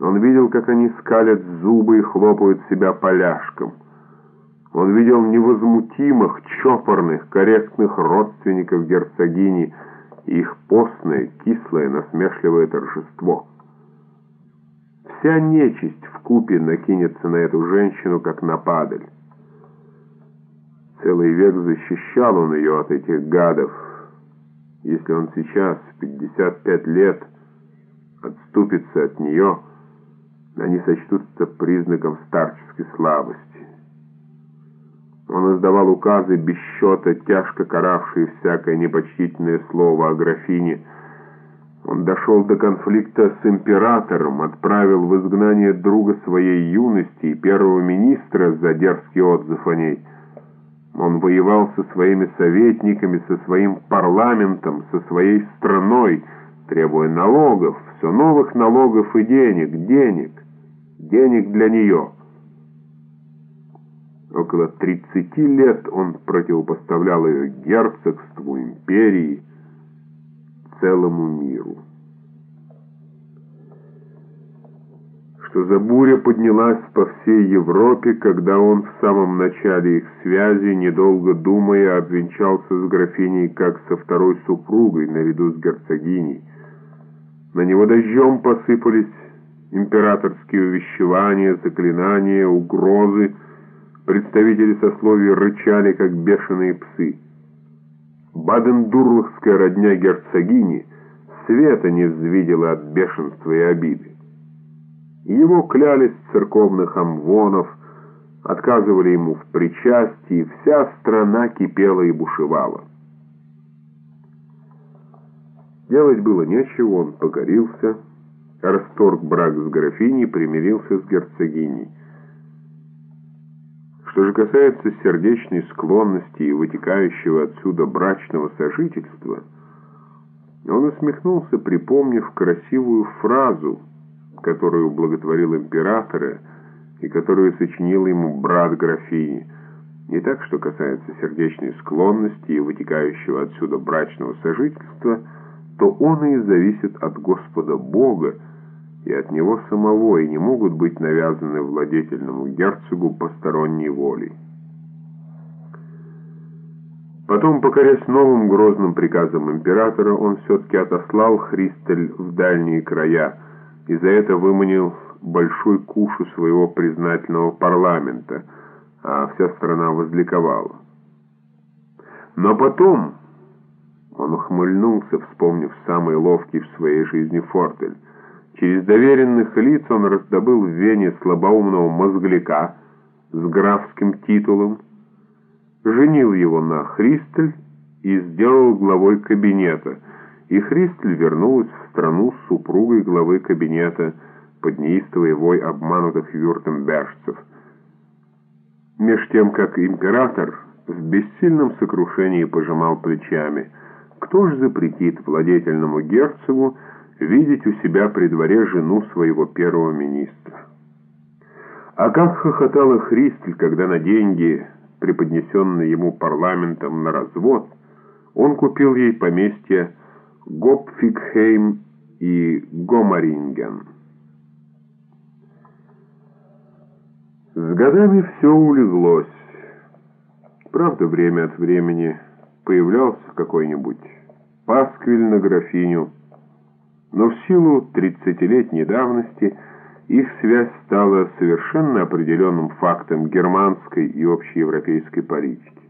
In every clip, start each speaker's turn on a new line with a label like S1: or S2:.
S1: Он видел, как они скалят зубы и хлопают себя поляшком. Он видел невозмутимых, чопорных, корректных родственников герцогини и их постное, кислое, насмешливое торжество. Вся нечисть в купе накинется на эту женщину, как на падаль. Целый век защищал он ее от этих гадов. Если он сейчас, в 55 лет, отступится от нее, они сочтутся признаком старческой слабости. Он издавал указы без счета, тяжко каравшие всякое непочтительное слово о графине. Он дошел до конфликта с императором, отправил в изгнание друга своей юности и первого министра за дерзкий отзыв о ней. Он воевал со своими советниками, со своим парламентом, со своей страной, требуя налогов, все новых налогов и денег, денег, денег для нее. Около 30 лет он противопоставлял ее герцогству, империи, целому миру. Что за буря поднялась по всей Европе, когда он в самом начале их связи, недолго думая, обвенчался с графиней как со второй супругой наряду с герцогиней. На него дождем посыпались императорские увещевания, заклинания, угрозы, Представители сословия рычали, как бешеные псы. Баден-Дурлахская родня герцогини света не взвидела от бешенства и обиды. Его клялись церковных амвонов, отказывали ему в причастии, вся страна кипела и бушевала. Делать было нечего, он покорился, расторг брак с графиней, примирился с герцогиней. Что же касается сердечной склонности и вытекающего отсюда брачного сожительства, он усмехнулся, припомнив красивую фразу, которую благотворил императора и которую сочинил ему брат графини. Не так, что касается сердечной склонности и вытекающего отсюда брачного сожительства, то он и зависит от Господа Бога, и от него самого и не могут быть навязаны владетельному герцогу посторонней волей. Потом, покорясь новым грозным приказом императора, он все-таки отослал Христель в дальние края и за это выманил большой куш у своего признательного парламента, а вся страна возликовала. Но потом он ухмыльнулся, вспомнив самый ловкий в своей жизни фортель. Через доверенных лиц он раздобыл в Вене слабоумного мозгляка с графским титулом, женил его на Христель и сделал главой кабинета, и Христель вернулась в страну с супругой главы кабинета под неистовый вой обманутых юртембержцев. Меж тем, как император в бессильном сокрушении пожимал плечами, кто ж запретит владетельному герцогу видеть у себя при дворе жену своего первого министра. А как хохотала Христель, когда на деньги, преподнесенные ему парламентом на развод, он купил ей поместье Гопфигхейм и Гомаринген. С годами все улеглось. Правда, время от времени появлялся какой-нибудь пасквиль на графиню, но в силу тридцатилетней давности их связь стала совершенно определенным фактом германской и общеевропейской политики.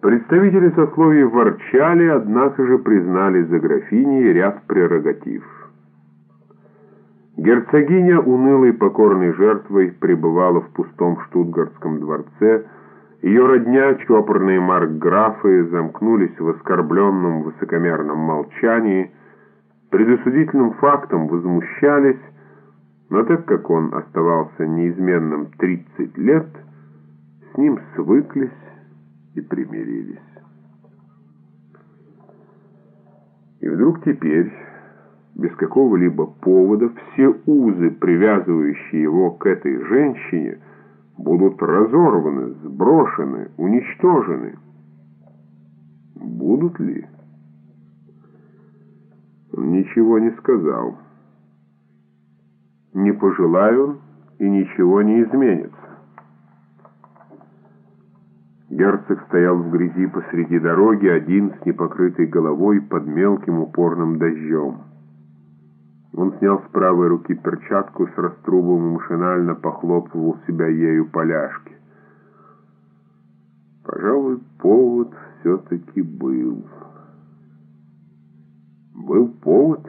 S1: Представители сословий ворчали, однако же признали за графиней ряд прерогатив. Герцогиня, унылой покорной жертвой, пребывала в пустом штутгартском дворце, ее родня, чопорные маркграфы, замкнулись в оскорбленном высокомерном молчании – предосудительным фактом возмущались, но так как он оставался неизменным 30 лет, с ним свыклись и примирились. И вдруг теперь, без какого-либо повода, все узы, привязывающие его к этой женщине, будут разорваны, сброшены, уничтожены. Будут ли? ничего не сказал. не пожелаю, и ничего не изменится. Герцог стоял в грязи посреди дороги, один с непокрытой головой под мелким упорным дождем. Он снял с правой руки перчатку с раструбом и машинально похлопывал себя ею поляшки. Пожалуй, повод все-таки был. Был повод.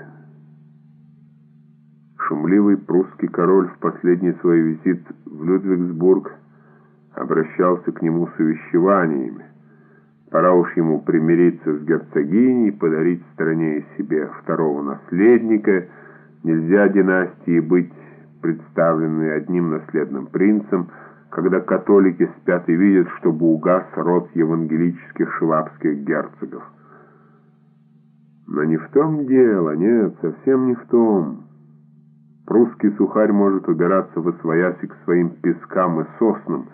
S1: Шумливый прусский король в последний свой визит в Людвигсбург обращался к нему с увещеваниями. Пора уж ему примириться с герцогиней, подарить стране и себе второго наследника. Нельзя династии быть представленной одним наследным принцем, когда католики спят и видят, чтобы угас род евангелических швабских герцогов. Но не в том дело, нет, совсем не в том. Прусский сухарь может убираться в освояси к своим пескам и соснам,